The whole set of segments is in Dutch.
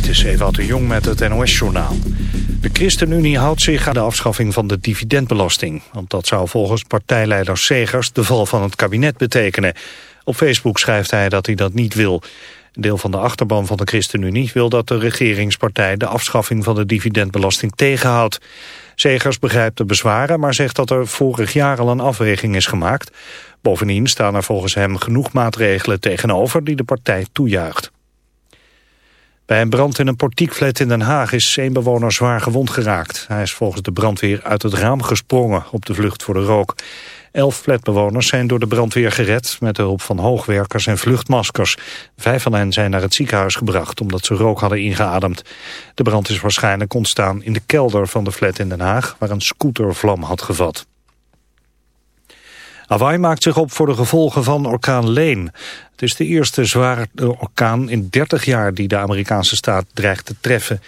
Dit is Ewout de Jong met het NOS-journaal. De ChristenUnie houdt zich aan de afschaffing van de dividendbelasting. Want dat zou volgens partijleider Segers de val van het kabinet betekenen. Op Facebook schrijft hij dat hij dat niet wil. Deel van de achterban van de ChristenUnie wil dat de regeringspartij... de afschaffing van de dividendbelasting tegenhoudt. Segers begrijpt de bezwaren, maar zegt dat er vorig jaar al een afweging is gemaakt. Bovendien staan er volgens hem genoeg maatregelen tegenover die de partij toejuicht. Bij een brand in een portiekflat in Den Haag is één bewoner zwaar gewond geraakt. Hij is volgens de brandweer uit het raam gesprongen op de vlucht voor de rook. Elf flatbewoners zijn door de brandweer gered met de hulp van hoogwerkers en vluchtmaskers. Vijf van hen zijn naar het ziekenhuis gebracht omdat ze rook hadden ingeademd. De brand is waarschijnlijk ontstaan in de kelder van de flat in Den Haag waar een scooter vlam had gevat. Hawaii maakt zich op voor de gevolgen van orkaan Leen. Het is de eerste zware orkaan in 30 jaar die de Amerikaanse staat dreigt te treffen.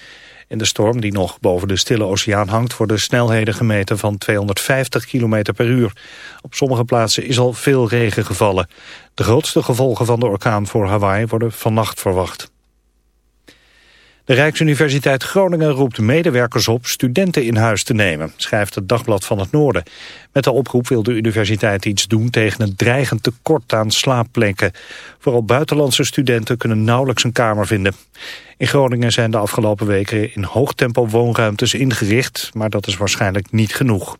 In de storm die nog boven de stille oceaan hangt... worden snelheden gemeten van 250 km per uur. Op sommige plaatsen is al veel regen gevallen. De grootste gevolgen van de orkaan voor Hawaii worden vannacht verwacht. De Rijksuniversiteit Groningen roept medewerkers op studenten in huis te nemen, schrijft het Dagblad van het Noorden. Met de oproep wil de universiteit iets doen tegen een dreigend tekort aan slaapplekken. Vooral buitenlandse studenten kunnen nauwelijks een kamer vinden. In Groningen zijn de afgelopen weken in hoog tempo woonruimtes ingericht, maar dat is waarschijnlijk niet genoeg.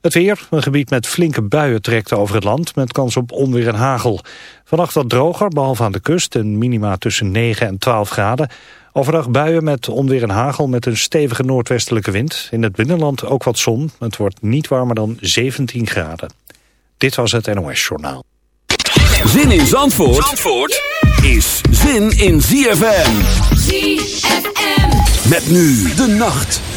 Het weer, een gebied met flinke buien trekt over het land... met kans op onweer en hagel. Vannacht wat droger, behalve aan de kust... en minima tussen 9 en 12 graden. Overdag buien met onweer en hagel met een stevige noordwestelijke wind. In het binnenland ook wat zon. Het wordt niet warmer dan 17 graden. Dit was het NOS Journaal. Zin in Zandvoort, Zandvoort is zin in ZFM. ZFM. Met nu de nacht.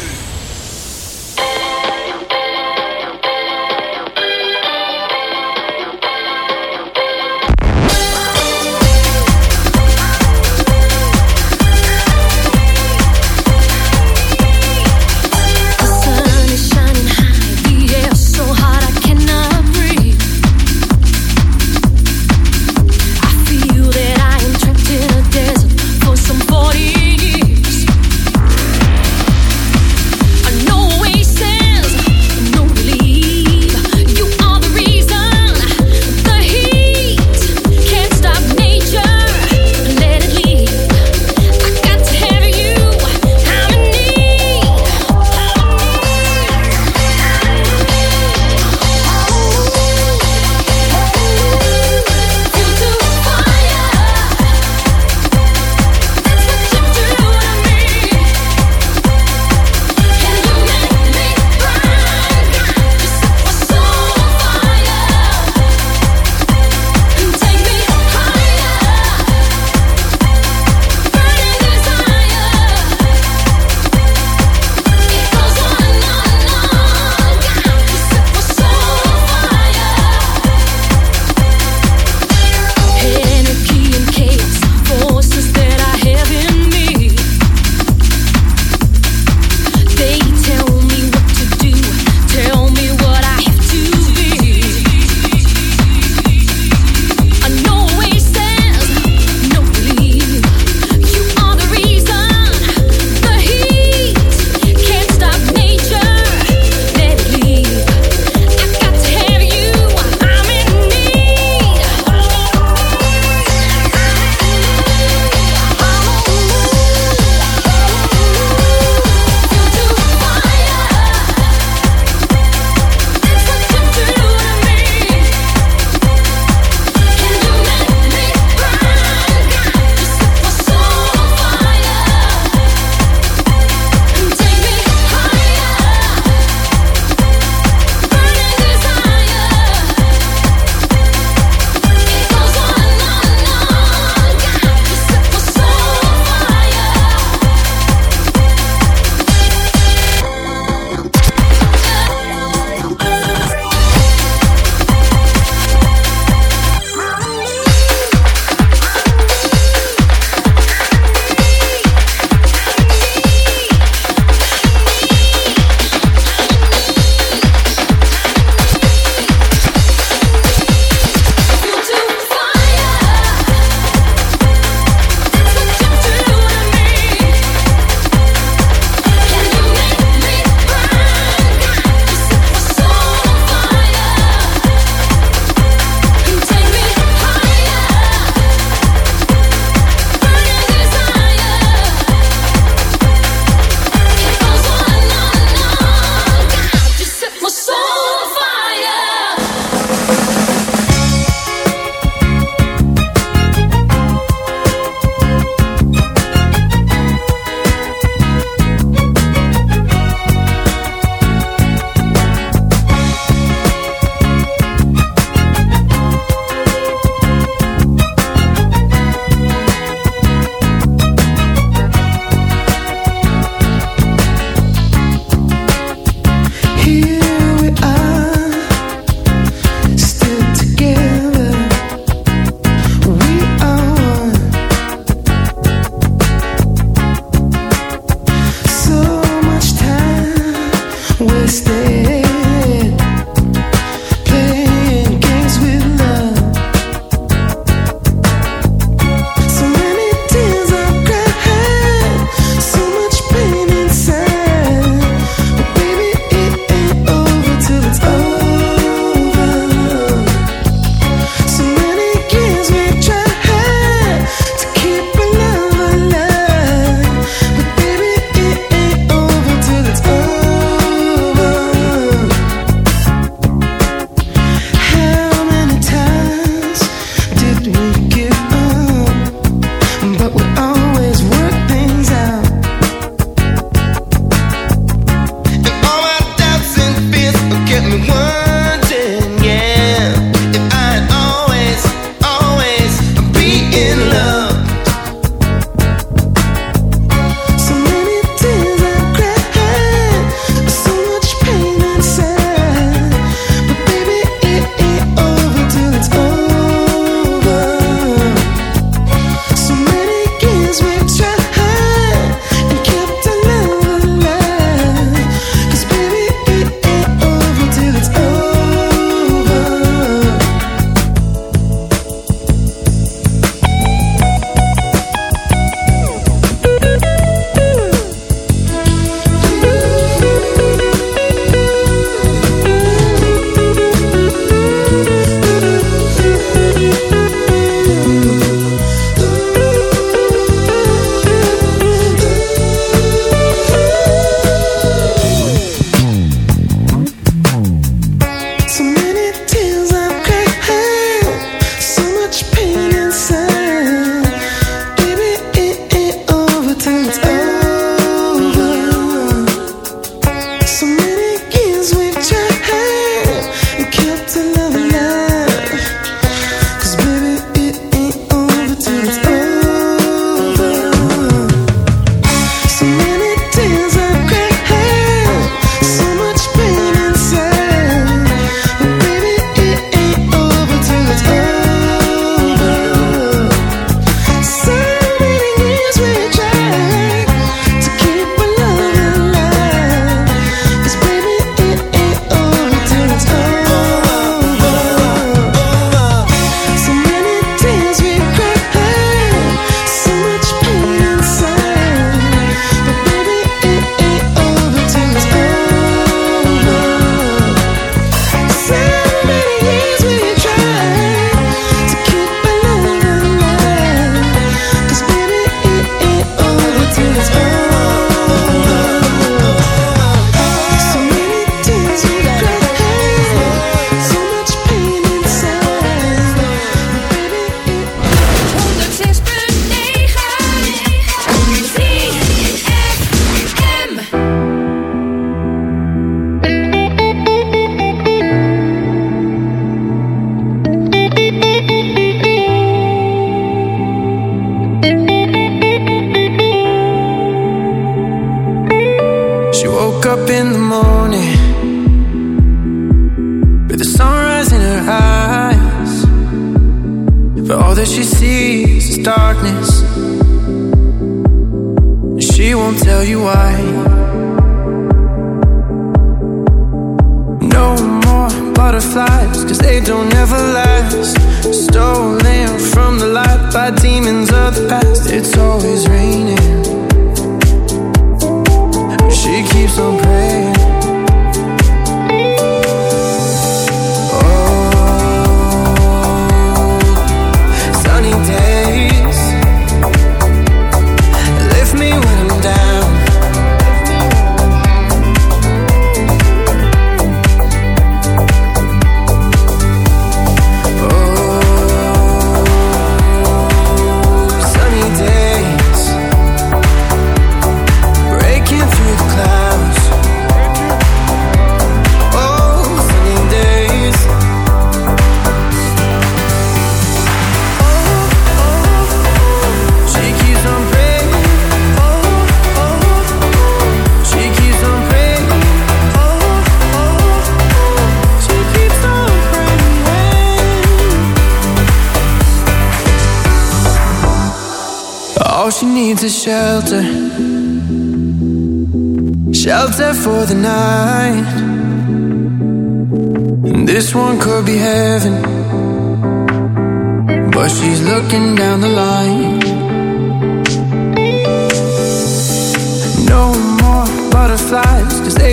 tell you why.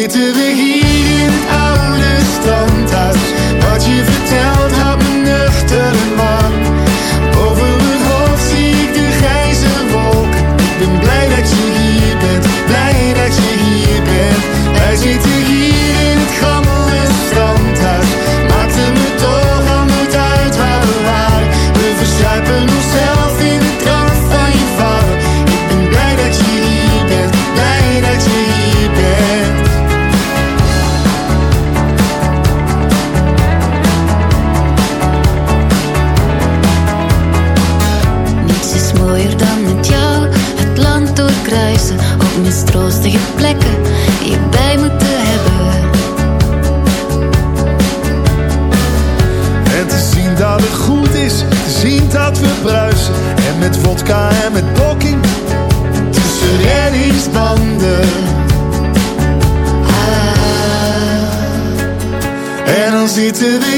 it to be to the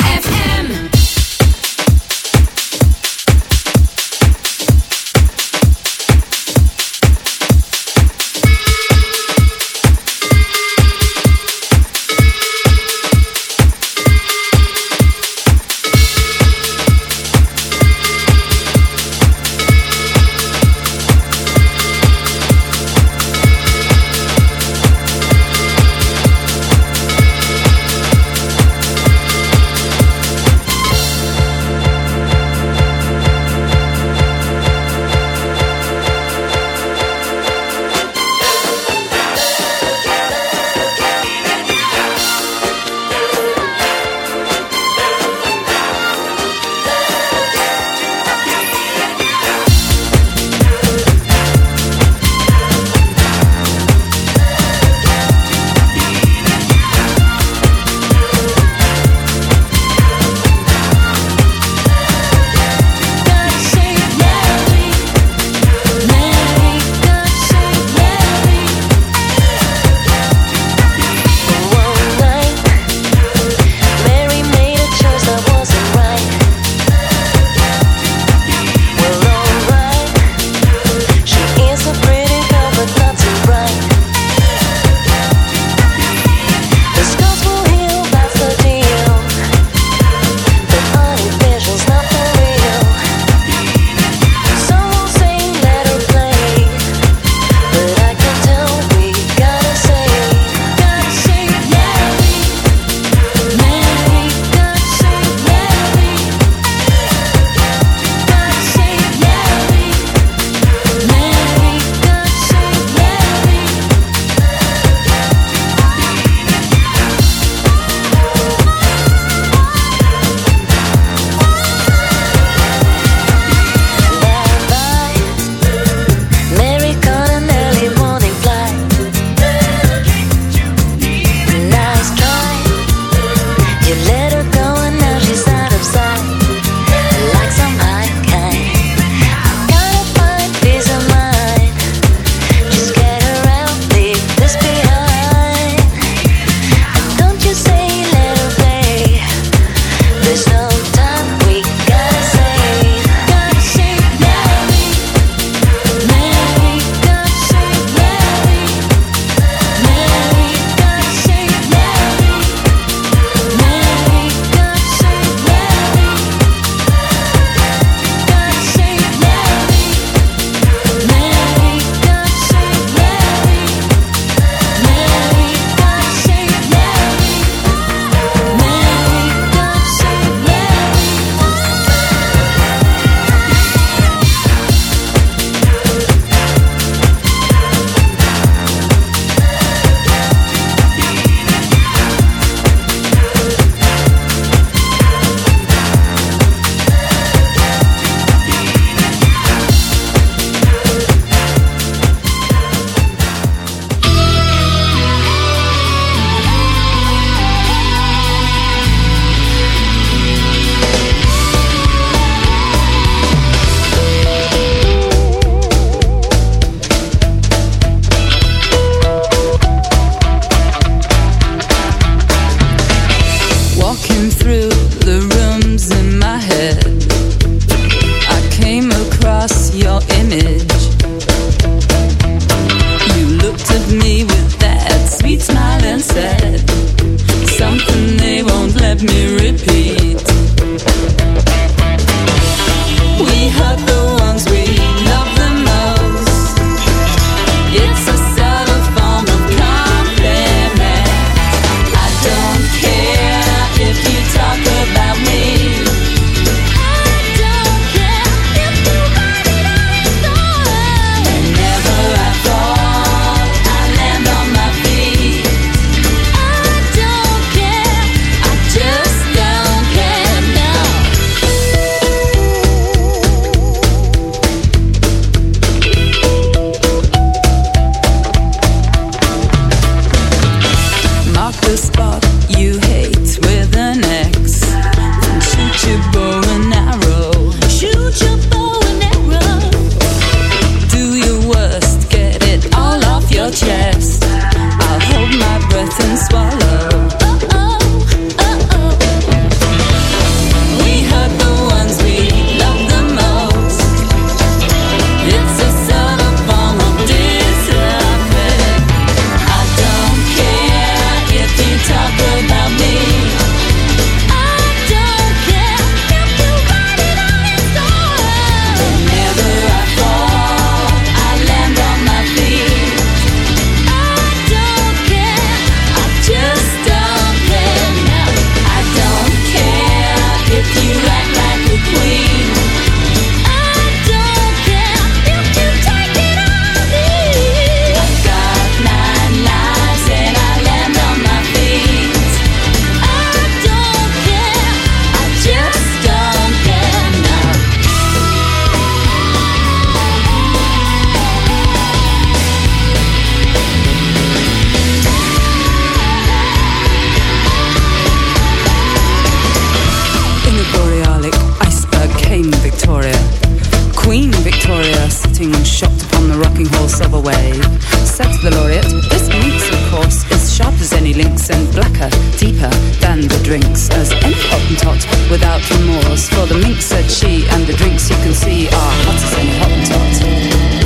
Victoria, Queen Victoria sitting shocked upon the rocking horse of a wave. Said the laureate, this minx, of course, is sharp as any lynx and blacker, deeper than the drinks, as any hottentot without remorse. For the minx, said she, and the drinks you can see are hot as any hottentot.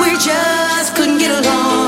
we just couldn't get along.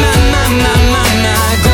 My, my, my, my, my.